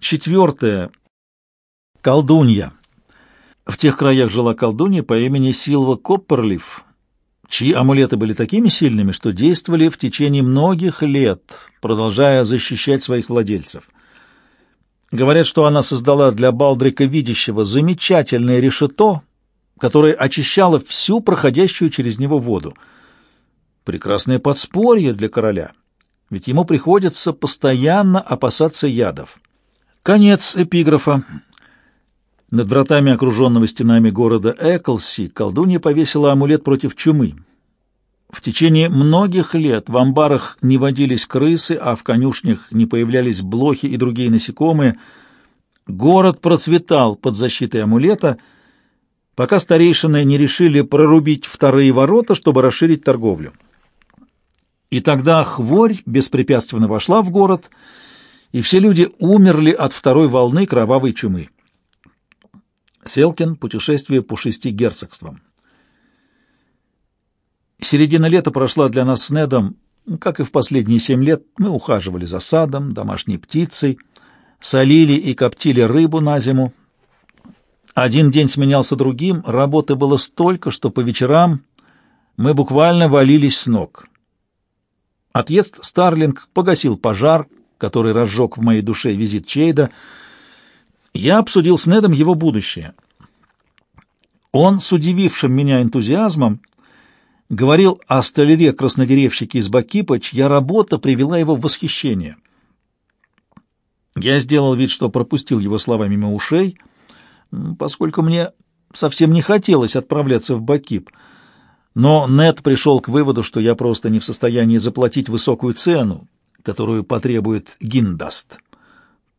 Четвертое. Колдунья. В тех краях жила колдунья по имени Силва Копперлиф, чьи амулеты были такими сильными, что действовали в течение многих лет, продолжая защищать своих владельцев. Говорят, что она создала для Балдрика Видящего замечательное решето, которое очищало всю проходящую через него воду. Прекрасное подспорье для короля, ведь ему приходится постоянно опасаться ядов. Конец эпиграфа. Над вратами окруженного стенами города Эклси колдунья повесила амулет против чумы. В течение многих лет в амбарах не водились крысы, а в конюшнях не появлялись блохи и другие насекомые. Город процветал под защитой амулета, пока старейшины не решили прорубить вторые ворота, чтобы расширить торговлю. И тогда хворь беспрепятственно вошла в город, и все люди умерли от второй волны кровавой чумы. Селкин. Путешествие по шести герцогствам. Середина лета прошла для нас с Недом, как и в последние семь лет. Мы ухаживали за садом, домашней птицей, солили и коптили рыбу на зиму. Один день сменялся другим, работы было столько, что по вечерам мы буквально валились с ног. Отъезд Старлинг погасил пожар, который разжег в моей душе визит Чейда — я обсудил с Недом его будущее. Он, с удивившим меня энтузиазмом, говорил о столяре-краснодеревщике из Бакипа, чья работа привела его в восхищение. Я сделал вид, что пропустил его слова мимо ушей, поскольку мне совсем не хотелось отправляться в Бакип. Но Нед пришел к выводу, что я просто не в состоянии заплатить высокую цену, которую потребует Гиндаст.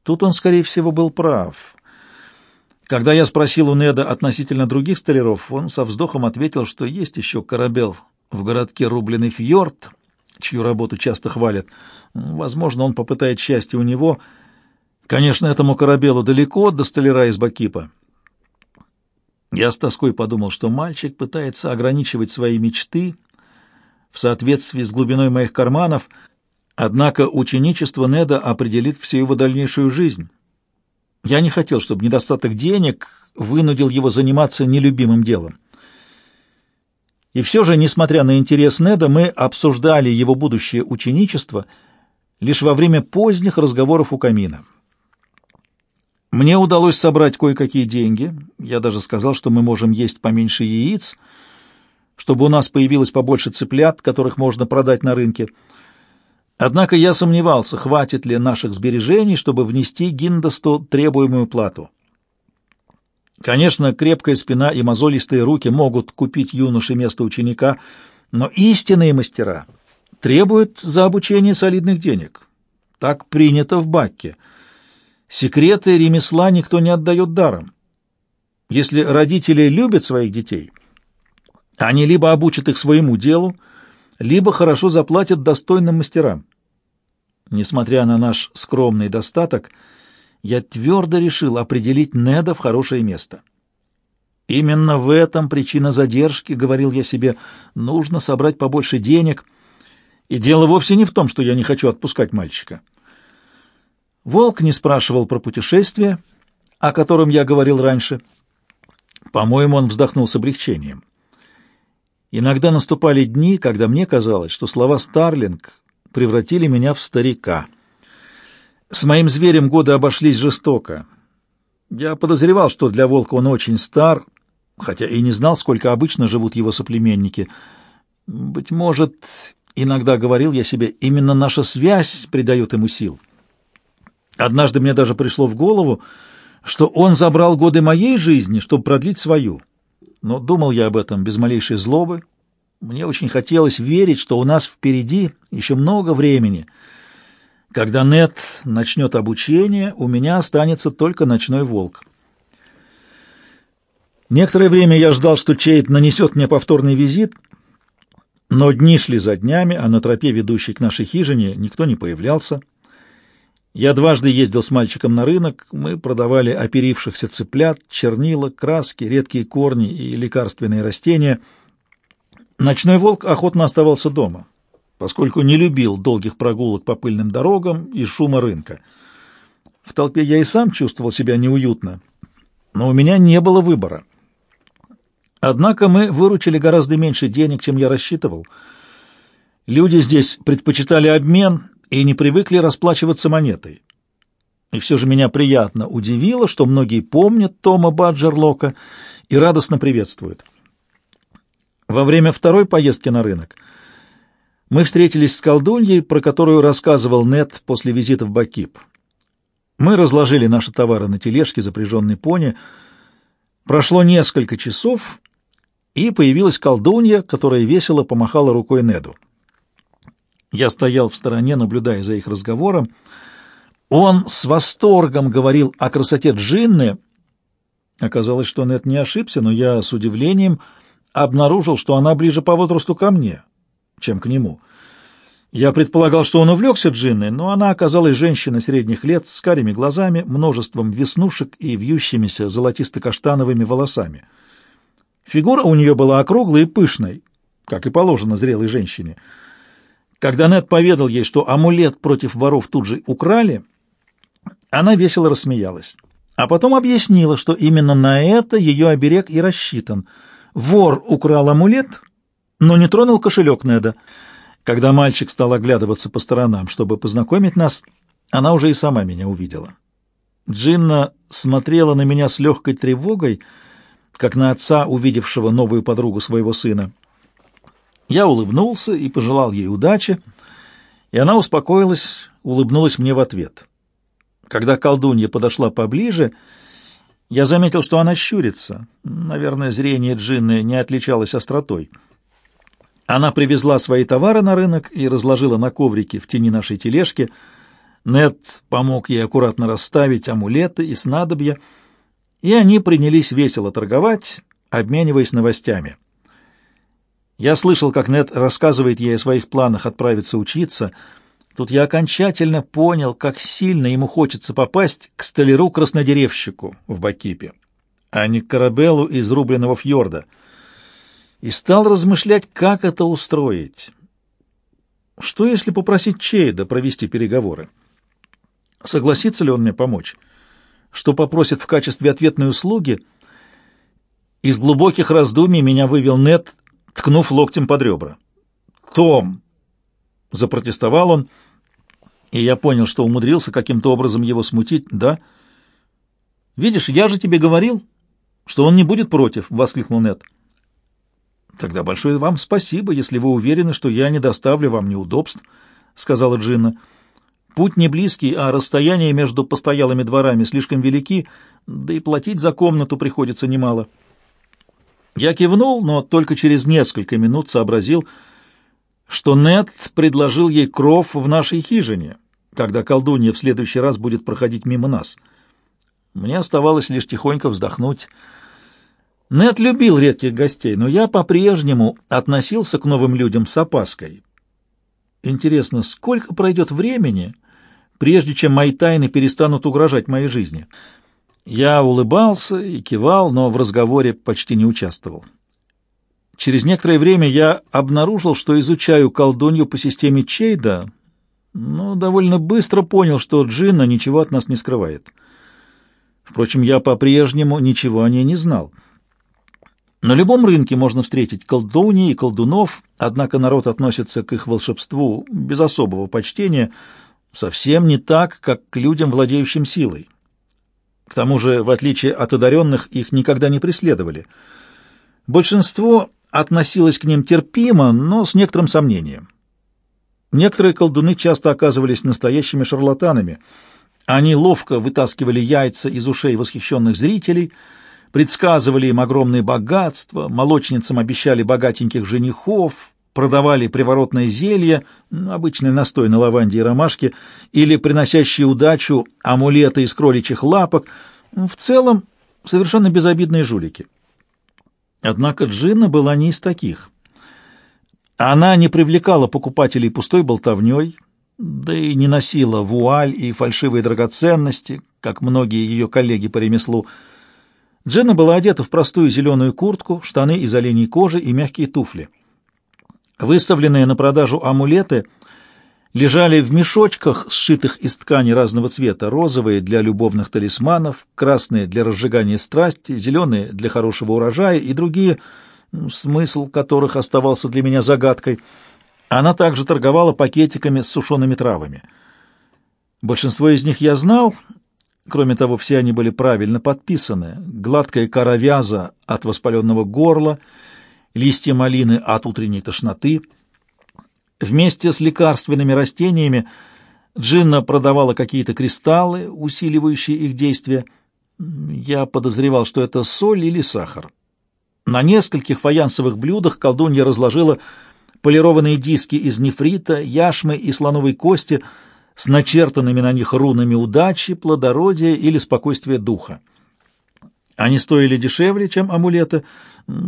Тут он, скорее всего, был прав. Когда я спросил у Неда относительно других столяров, он со вздохом ответил, что есть еще корабел в городке Рубленый фьорд, чью работу часто хвалят. Возможно, он попытает счастье у него. Конечно, этому корабелу далеко до столяра из Бакипа. Я с тоской подумал, что мальчик пытается ограничивать свои мечты в соответствии с глубиной моих карманов — Однако ученичество Неда определит всю его дальнейшую жизнь. Я не хотел, чтобы недостаток денег вынудил его заниматься нелюбимым делом. И все же, несмотря на интерес Неда, мы обсуждали его будущее ученичество лишь во время поздних разговоров у камина. Мне удалось собрать кое-какие деньги. Я даже сказал, что мы можем есть поменьше яиц, чтобы у нас появилось побольше цыплят, которых можно продать на рынке — Однако я сомневался, хватит ли наших сбережений, чтобы внести Гиндосту требуемую плату. Конечно, крепкая спина и мозолистые руки могут купить юноше место ученика, но истинные мастера требуют за обучение солидных денег. Так принято в Бакке. Секреты ремесла никто не отдает даром. Если родители любят своих детей, они либо обучат их своему делу, либо хорошо заплатят достойным мастерам. Несмотря на наш скромный достаток, я твердо решил определить Неда в хорошее место. Именно в этом причина задержки, говорил я себе, нужно собрать побольше денег, и дело вовсе не в том, что я не хочу отпускать мальчика. Волк не спрашивал про путешествие, о котором я говорил раньше. По-моему, он вздохнул с облегчением. Иногда наступали дни, когда мне казалось, что слова «Старлинг» превратили меня в старика. С моим зверем годы обошлись жестоко. Я подозревал, что для волка он очень стар, хотя и не знал, сколько обычно живут его соплеменники. Быть может, иногда говорил я себе, именно наша связь придает ему сил. Однажды мне даже пришло в голову, что он забрал годы моей жизни, чтобы продлить свою. Но думал я об этом без малейшей злобы, мне очень хотелось верить, что у нас впереди еще много времени. Когда Нет начнет обучение, у меня останется только ночной волк. Некоторое время я ждал, что Чейд нанесет мне повторный визит, но дни шли за днями, а на тропе, ведущей к нашей хижине, никто не появлялся. Я дважды ездил с мальчиком на рынок, мы продавали оперившихся цыплят, чернила, краски, редкие корни и лекарственные растения — Ночной волк охотно оставался дома, поскольку не любил долгих прогулок по пыльным дорогам и шума рынка. В толпе я и сам чувствовал себя неуютно, но у меня не было выбора. Однако мы выручили гораздо меньше денег, чем я рассчитывал. Люди здесь предпочитали обмен и не привыкли расплачиваться монетой. И все же меня приятно удивило, что многие помнят Тома Баджерлока и радостно приветствуют. Во время второй поездки на рынок мы встретились с колдуньей, про которую рассказывал Нет после визита в Бакип. Мы разложили наши товары на тележке, запряженной пони. Прошло несколько часов, и появилась колдунья, которая весело помахала рукой Неду. Я стоял в стороне, наблюдая за их разговором. Он с восторгом говорил о красоте Джинны. Оказалось, что Нед не ошибся, но я с удивлением обнаружил, что она ближе по возрасту ко мне, чем к нему. Я предполагал, что он увлекся Джинной, но она оказалась женщиной средних лет с карими глазами, множеством веснушек и вьющимися золотисто-каштановыми волосами. Фигура у нее была округлой и пышной, как и положено зрелой женщине. Когда Нед поведал ей, что амулет против воров тут же украли, она весело рассмеялась, а потом объяснила, что именно на это ее оберег и рассчитан. Вор украл амулет, но не тронул кошелек Неда. Когда мальчик стал оглядываться по сторонам, чтобы познакомить нас, она уже и сама меня увидела. Джинна смотрела на меня с легкой тревогой, как на отца, увидевшего новую подругу своего сына. Я улыбнулся и пожелал ей удачи, и она успокоилась, улыбнулась мне в ответ. Когда колдунья подошла поближе, я заметил, что она щурится. Наверное, зрение Джинны не отличалось остротой. Она привезла свои товары на рынок и разложила на коврике в тени нашей тележки. Нет помог ей аккуратно расставить амулеты и снадобья, и они принялись весело торговать, обмениваясь новостями. Я слышал, как Нет рассказывает ей о своих планах отправиться учиться. Тут я окончательно понял, как сильно ему хочется попасть к столяру-краснодеревщику в Бакипе, а не к корабелу из рубленного фьорда, и стал размышлять, как это устроить. Что, если попросить Чейда провести переговоры? Согласится ли он мне помочь? что попросит в качестве ответной услуги. Из глубоких раздумий меня вывел Нет, ткнув локтем под ребра. «Том!» — запротестовал он, и я понял, что умудрился каким-то образом его смутить. «Да?» «Видишь, я же тебе говорил, что он не будет против», — воскликнул Нет. «Тогда большое вам спасибо, если вы уверены, что я не доставлю вам неудобств», — сказала Джинна. Путь не близкий, а расстояние между постоялыми дворами слишком велики, да и платить за комнату приходится немало. Я кивнул, но только через несколько минут сообразил, что Нед предложил ей кров в нашей хижине, когда колдунья в следующий раз будет проходить мимо нас. Мне оставалось лишь тихонько вздохнуть. Нед любил редких гостей, но я по-прежнему относился к новым людям с опаской. Интересно, сколько пройдет времени, прежде чем мои тайны перестанут угрожать моей жизни? Я улыбался и кивал, но в разговоре почти не участвовал. Через некоторое время я обнаружил, что изучаю колдунью по системе Чейда, но довольно быстро понял, что Джинна ничего от нас не скрывает. Впрочем, я по-прежнему ничего о ней не знал. На любом рынке можно встретить колдуньи и колдунов, однако народ относится к их волшебству без особого почтения, совсем не так, как к людям, владеющим силой. К тому же, в отличие от одаренных, их никогда не преследовали. Большинство относилось к ним терпимо, но с некоторым сомнением. Некоторые колдуны часто оказывались настоящими шарлатанами. Они ловко вытаскивали яйца из ушей восхищенных зрителей – предсказывали им огромные богатства, молочницам обещали богатеньких женихов, продавали приворотное зелье, обычный настой на лаванде и ромашке, или приносящие удачу амулеты из кроличьих лапок. В целом, совершенно безобидные жулики. Однако Джинна была не из таких. Она не привлекала покупателей пустой болтовней, да и не носила вуаль и фальшивые драгоценности, как многие ее коллеги по ремеслу, Дженна была одета в простую зеленую куртку, штаны из оленей кожи и мягкие туфли. Выставленные на продажу амулеты лежали в мешочках, сшитых из ткани разного цвета, розовые для любовных талисманов, красные для разжигания страсти, зеленые для хорошего урожая и другие, смысл которых оставался для меня загадкой. Она также торговала пакетиками с сушеными травами. Большинство из них я знал, кроме того, все они были правильно подписаны. Гладкая кора вяза от воспаленного горла, листья малины от утренней тошноты — Вместе с лекарственными растениями Джинна продавала какие-то кристаллы, усиливающие их действие. Я подозревал, что это соль или сахар. На нескольких фаянсовых блюдах колдунья разложила полированные диски из нефрита, яшмы и слоновой кости с начертанными на них рунами удачи, плодородия или спокойствия духа. Они стоили дешевле, чем амулеты,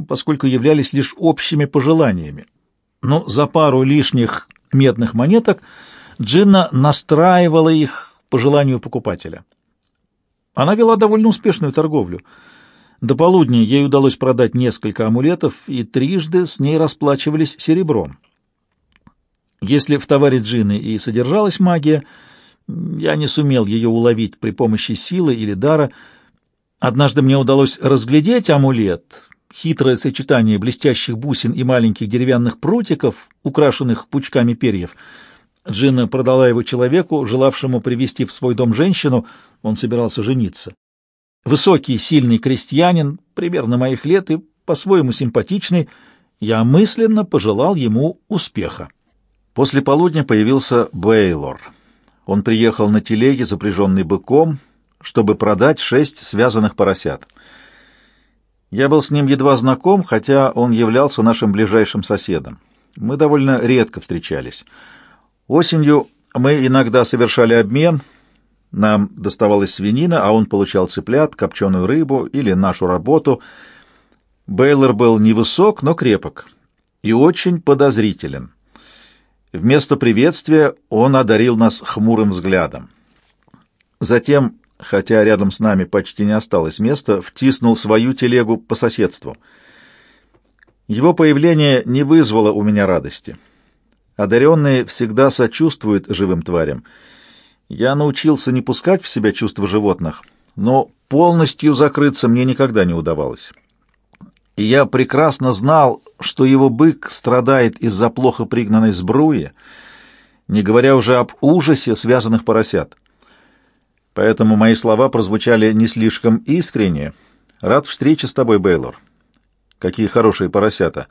поскольку являлись лишь общими пожеланиями но за пару лишних медных монеток Джинна настраивала их по желанию покупателя. Она вела довольно успешную торговлю. До полудня ей удалось продать несколько амулетов, и трижды с ней расплачивались серебром. Если в товаре Джины и содержалась магия, я не сумел ее уловить при помощи силы или дара. Однажды мне удалось разглядеть амулет, хитрое сочетание блестящих бусин и маленьких деревянных прутиков, украшенных пучками перьев. Джинна продала его человеку, желавшему привести в свой дом женщину, он собирался жениться. Высокий, сильный крестьянин, примерно моих лет и по-своему симпатичный, я мысленно пожелал ему успеха. После полудня появился Бейлор. Он приехал на телеге, запряженный быком, чтобы продать шесть связанных поросят — я был с ним едва знаком, хотя он являлся нашим ближайшим соседом. Мы довольно редко встречались. Осенью мы иногда совершали обмен. Нам доставалась свинина, а он получал цыплят, копченую рыбу или нашу работу. Бейлор был невысок, но крепок и очень подозрителен. Вместо приветствия он одарил нас хмурым взглядом. Затем хотя рядом с нами почти не осталось места, втиснул свою телегу по соседству. Его появление не вызвало у меня радости. Одаренные всегда сочувствуют живым тварям. Я научился не пускать в себя чувства животных, но полностью закрыться мне никогда не удавалось. И я прекрасно знал, что его бык страдает из-за плохо пригнанной сбруи, не говоря уже об ужасе связанных поросят поэтому мои слова прозвучали не слишком искренне. Рад встрече с тобой, Бейлор. Какие хорошие поросята.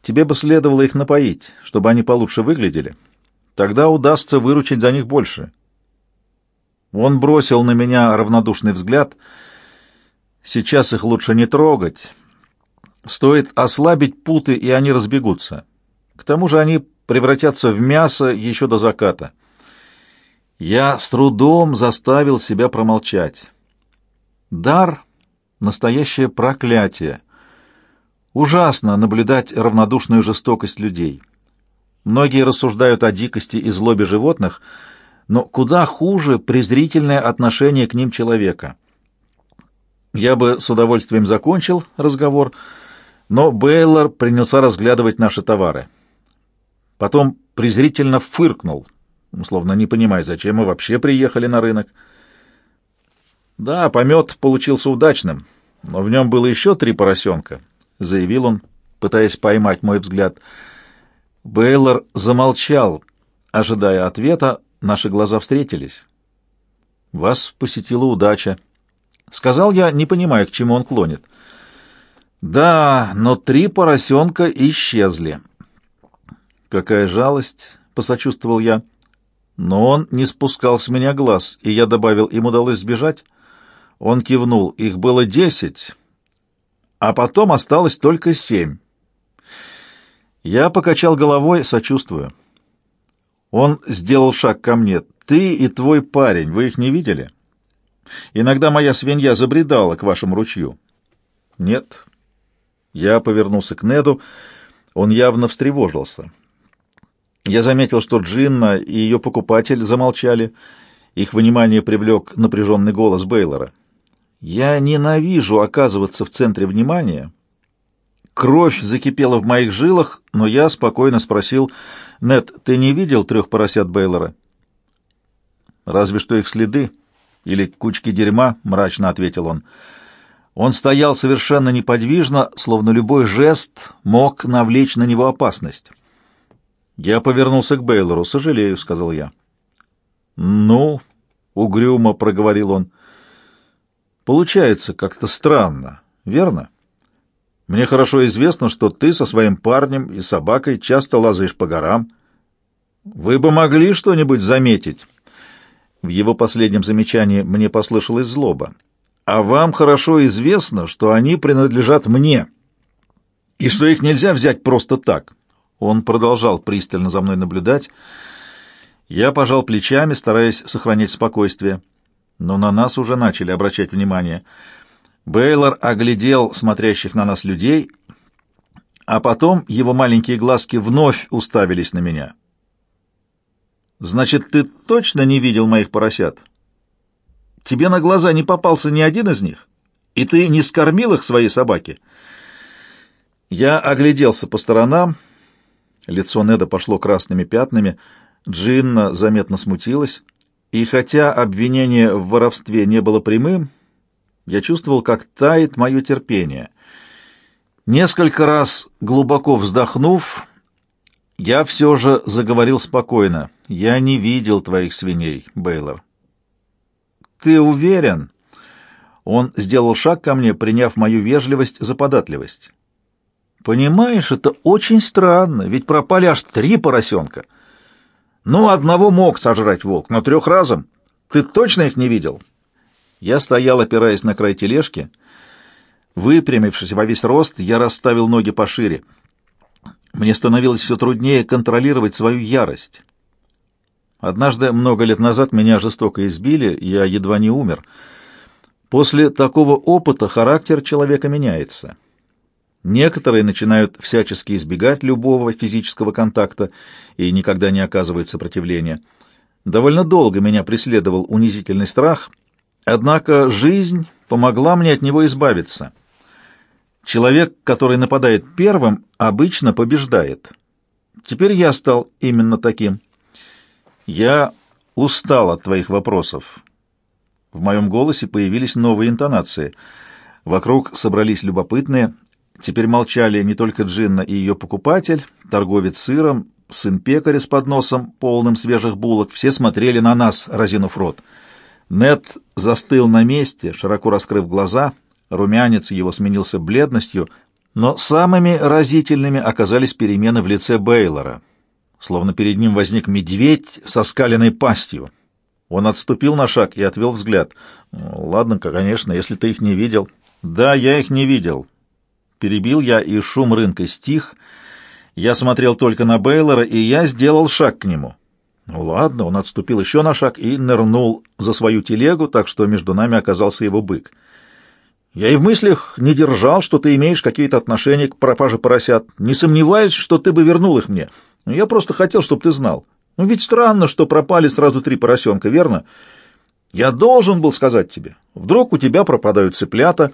Тебе бы следовало их напоить, чтобы они получше выглядели. Тогда удастся выручить за них больше. Он бросил на меня равнодушный взгляд. Сейчас их лучше не трогать. Стоит ослабить путы, и они разбегутся. К тому же они превратятся в мясо еще до заката. Я с трудом заставил себя промолчать. Дар — настоящее проклятие. Ужасно наблюдать равнодушную жестокость людей. Многие рассуждают о дикости и злобе животных, но куда хуже презрительное отношение к ним человека. Я бы с удовольствием закончил разговор, но Бейлор принялся разглядывать наши товары. Потом презрительно фыркнул — словно не понимая, зачем мы вообще приехали на рынок. «Да, помет получился удачным, но в нем было еще три поросенка», — заявил он, пытаясь поймать мой взгляд. Бейлор замолчал, ожидая ответа, наши глаза встретились. «Вас посетила удача», — сказал я, не понимая, к чему он клонит. «Да, но три поросенка исчезли». «Какая жалость», — посочувствовал я. Но он не спускал с меня глаз, и я добавил, им удалось сбежать. Он кивнул, их было десять, а потом осталось только семь. Я покачал головой, сочувствую. Он сделал шаг ко мне. «Ты и твой парень, вы их не видели? Иногда моя свинья забредала к вашему ручью». «Нет». Я повернулся к Неду. Он явно встревожился. Я заметил, что Джинна и ее покупатель замолчали. Их внимание привлек напряженный голос Бейлора. «Я ненавижу оказываться в центре внимания, Кровь закипела в моих жилах, но я спокойно спросил, «Нет, ты не видел трех поросят Бейлора?» «Разве что их следы или кучки дерьма», — мрачно ответил он. Он стоял совершенно неподвижно, словно любой жест мог навлечь на него опасность. Я повернулся к Бейлору. «Сожалею», — сказал я. «Ну», — угрюмо проговорил он, — «получается как-то странно, верно? Мне хорошо известно, что ты со своим парнем и собакой часто лазаешь по горам. Вы бы могли что-нибудь заметить?» В его последнем замечании мне послышалась злоба. «А вам хорошо известно, что они принадлежат мне, и что их нельзя взять просто так». Он продолжал пристально за мной наблюдать. Я пожал плечами, стараясь сохранять спокойствие. Но на нас уже начали обращать внимание. Бейлор оглядел смотрящих на нас людей, а потом его маленькие глазки вновь уставились на меня. «Значит, ты точно не видел моих поросят? Тебе на глаза не попался ни один из них? И ты не скормил их своей собаке?» Я огляделся по сторонам, — Лицо Неда пошло красными пятнами, Джинна заметно смутилась, и хотя обвинение в воровстве не было прямым, я чувствовал, как тает мое терпение. Несколько раз глубоко вздохнув, я все же заговорил спокойно. «Я не видел твоих свиней, Бейлор». «Ты уверен?» Он сделал шаг ко мне, приняв мою вежливость за податливость. Понимаешь, это очень странно, ведь пропали аж три поросенка. Ну, одного мог сожрать волк, но трех разом. Ты точно их не видел? Я стоял, опираясь на край тележки. Выпрямившись во весь рост, я расставил ноги пошире. Мне становилось все труднее контролировать свою ярость. Однажды, много лет назад, меня жестоко избили, я едва не умер. После такого опыта характер человека меняется. Некоторые начинают всячески избегать любого физического контакта и никогда не оказывают сопротивления. Довольно долго меня преследовал унизительный страх, однако жизнь помогла мне от него избавиться. Человек, который нападает первым, обычно побеждает. Теперь я стал именно таким. Я устал от твоих вопросов. В моем голосе появились новые интонации. Вокруг собрались любопытные, Теперь молчали не только Джинна и ее покупатель, торговец сыром, сын пекаря с подносом, полным свежих булок. Все смотрели на нас, разинув рот. Нед застыл на месте, широко раскрыв глаза. Румянец его сменился бледностью, но самыми разительными оказались перемены в лице Бейлора. Словно перед ним возник медведь со скаленной пастью. Он отступил на шаг и отвел взгляд. «Ладно, конечно, если ты их не видел». «Да, я их не видел», Перебил я, и шум рынка стих. Я смотрел только на Бейлора, и я сделал шаг к нему. Ну ладно, он отступил еще на шаг и нырнул за свою телегу, так что между нами оказался его бык. Я и в мыслях не держал, что ты имеешь какие-то отношения к пропаже поросят. Не сомневаюсь, что ты бы вернул их мне. Я просто хотел, чтобы ты знал. Ну ведь странно, что пропали сразу три поросенка, верно? Я должен был сказать тебе. Вдруг у тебя пропадают цыплята,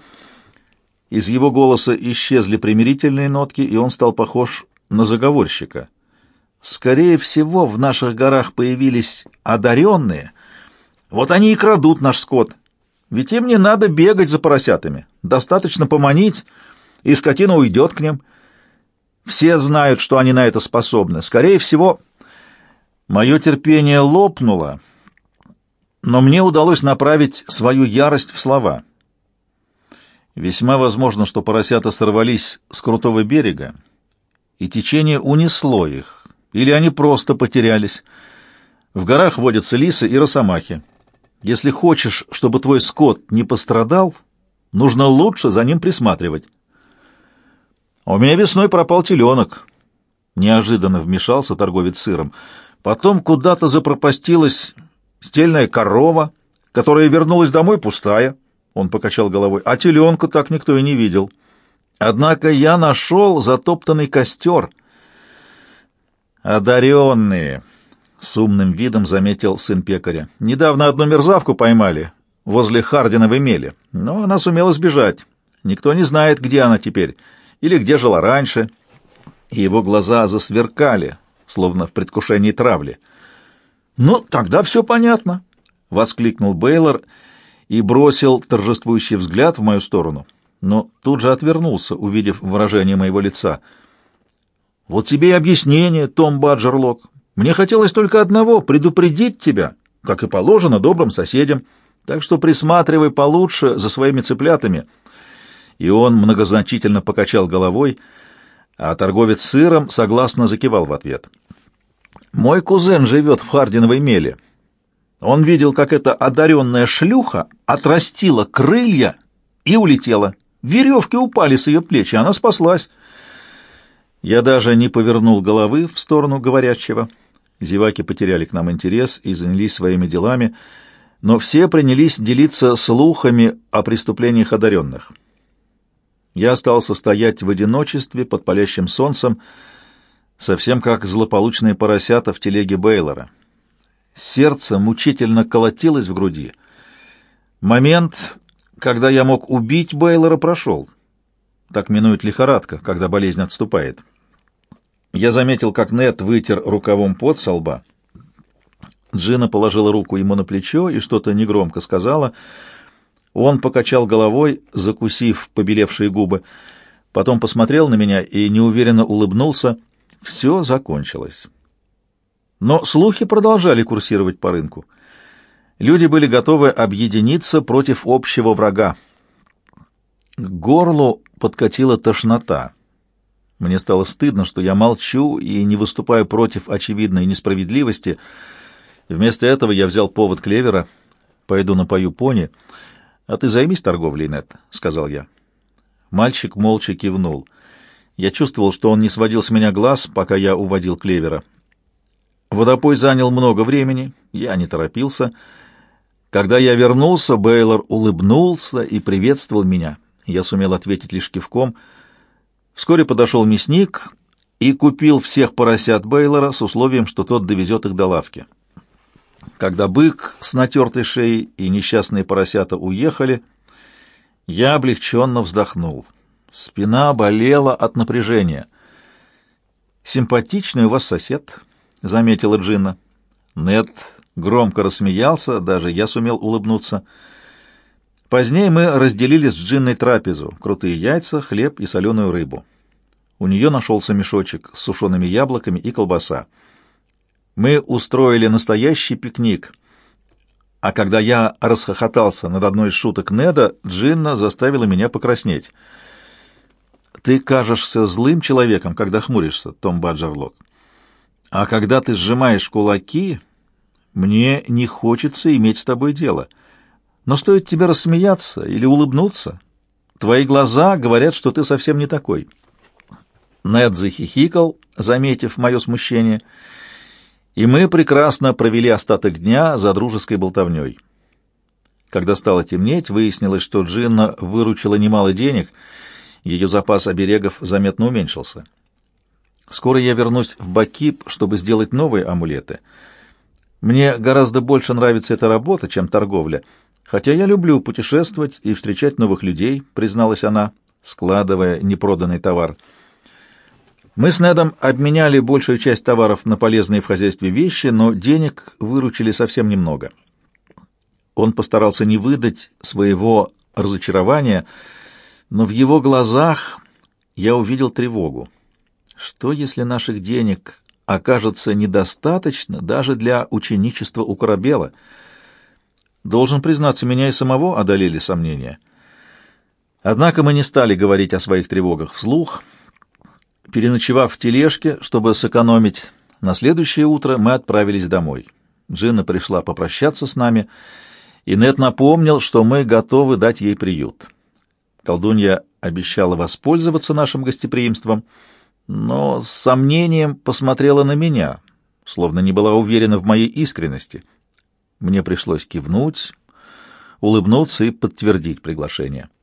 из его голоса исчезли примирительные нотки, и он стал похож на заговорщика. «Скорее всего, в наших горах появились одаренные. Вот они и крадут наш скот. Ведь им не надо бегать за поросятами. Достаточно поманить, и скотина уйдет к ним. Все знают, что они на это способны. Скорее всего, мое терпение лопнуло, но мне удалось направить свою ярость в слова». Весьма возможно, что поросята сорвались с крутого берега, и течение унесло их, или они просто потерялись. В горах водятся лисы и росомахи. Если хочешь, чтобы твой скот не пострадал, нужно лучше за ним присматривать. А у меня весной пропал теленок. Неожиданно вмешался торговец сыром. Потом куда-то запропастилась стельная корова, которая вернулась домой пустая. Он покачал головой. А теленка так никто и не видел. Однако я нашел затоптанный костер. Одаренные, с умным видом заметил сын пекаря. Недавно одну мерзавку поймали возле Хардиновой мели, но она сумела сбежать. Никто не знает, где она теперь. Или где жила раньше?» И его глаза засверкали, словно в предвкушении травли. «Ну, тогда все понятно», — воскликнул Бейлор и бросил торжествующий взгляд в мою сторону, но тут же отвернулся, увидев выражение моего лица. «Вот тебе и объяснение, Том Баджерлок. Мне хотелось только одного — предупредить тебя, как и положено добрым соседям, так что присматривай получше за своими цыплятами». И он многозначительно покачал головой, а торговец сыром согласно закивал в ответ. Мой кузен живет в Хардиновой меле. Он видел, как эта одаренная шлюха отрастила крылья и улетела. Веревки упали с ее плеч, и она спаслась. Я даже не повернул головы в сторону говорящего. Зеваки потеряли к нам интерес и занялись своими делами, но все принялись делиться слухами о преступлениях одаренных. Я остался стоять в одиночестве под палящим солнцем, совсем как злополучные поросята в телеге Бейлора. Сердце мучительно колотилось в груди. Момент, когда я мог убить Бейлора, прошел. Так минует лихорадка, когда болезнь отступает. Я заметил, как Нед вытер рукавом пот со лба. Джина положила руку ему на плечо и что-то негромко сказала. Он покачал головой, закусив побелевшие губы, потом посмотрел на меня и неуверенно улыбнулся — все закончилось. Но слухи продолжали курсировать по рынку. Люди были готовы объединиться против общего врага. К горлу подкатила тошнота. Мне стало стыдно, что я молчу и не выступаю против очевидной несправедливости. Вместо этого я взял повод клевера. «Пойду напою пони. А ты займись торговлей, Нет», — сказал я. Мальчик молча кивнул — я чувствовал, что он не сводил с меня глаз, пока я уводил клевера. Водопой занял много времени, я не торопился. Когда я вернулся, Бейлор улыбнулся и приветствовал меня. Я сумел ответить лишь кивком. Вскоре подошел мясник и купил всех поросят Бейлора с условием, что тот довезет их до лавки. Когда бык с натертой шеей и несчастные поросята уехали, я облегченно вздохнул. Спина болела от напряжения. «Симпатичный у вас сосед», — заметила Джинна. Нед громко рассмеялся, даже я сумел улыбнуться. Позднее мы разделили с Джинной трапезу — крутые яйца, хлеб и соленую рыбу. У нее нашелся мешочек с сушеными яблоками и колбаса. Мы устроили настоящий пикник. А когда я расхохотался над одной из шуток Неда, Джинна заставила меня покраснеть — ты кажешься злым человеком, когда хмуришься, Том Баджерлок. А когда ты сжимаешь кулаки, мне не хочется иметь с тобой дело. Но стоит тебе рассмеяться или улыбнуться, твои глаза говорят, что ты совсем не такой. Нед захихикал, заметив мое смущение, и мы прекрасно провели остаток дня за дружеской болтовней. Когда стало темнеть, выяснилось, что Джинна выручила немало денег — ее запас оберегов заметно уменьшился. Скоро я вернусь в Бакип, чтобы сделать новые амулеты. Мне гораздо больше нравится эта работа, чем торговля, хотя я люблю путешествовать и встречать новых людей, призналась она, складывая непроданный товар. Мы с Недом обменяли большую часть товаров на полезные в хозяйстве вещи, но денег выручили совсем немного. Он постарался не выдать своего разочарования, но в его глазах я увидел тревогу. Что, если наших денег окажется недостаточно даже для ученичества у Корабела? Должен признаться, меня и самого одолели сомнения. Однако мы не стали говорить о своих тревогах вслух. Переночевав в тележке, чтобы сэкономить, на следующее утро мы отправились домой. Джина пришла попрощаться с нами, и Нет напомнил, что мы готовы дать ей приют. Колдунья обещала воспользоваться нашим гостеприимством, но с сомнением посмотрела на меня, словно не была уверена в моей искренности. Мне пришлось кивнуть, улыбнуться и подтвердить приглашение.